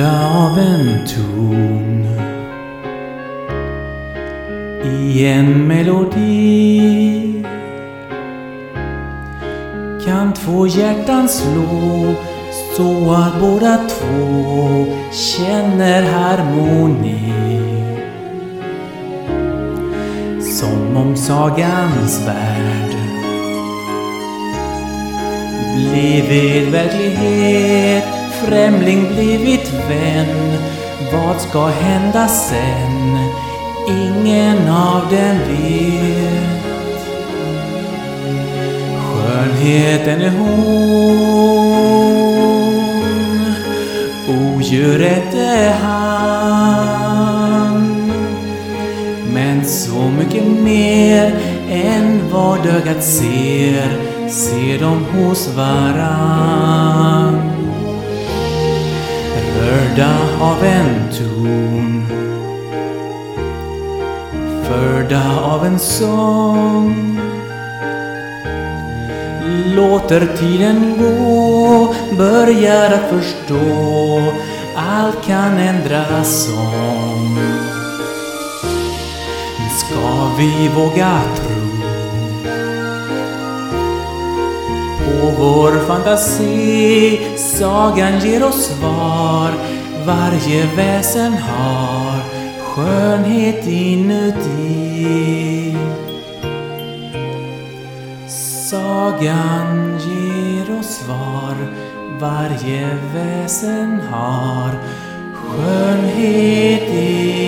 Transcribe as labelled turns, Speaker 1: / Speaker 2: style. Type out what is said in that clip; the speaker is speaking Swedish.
Speaker 1: av en ton i en melodi kan två hjärtan slå så att båda två känner harmoni. Som om sagans värld blivit verklighet, främling blivit vän. Vad ska hända sen? Ingen av dem vet. Skönheten är hon, odjuret är han. Men så mycket mer än vad ögat ser, ser de hos varann. Förda av en ton, förda av en sång. Låter tiden gå, börjar att förstå. Allt kan ändras om. Ska vi våga tro vår fantasi? Sagan ger oss svar, varje väsen har skönhet inuti. Sagan ger oss svar, varje väsen har skönhet inuti.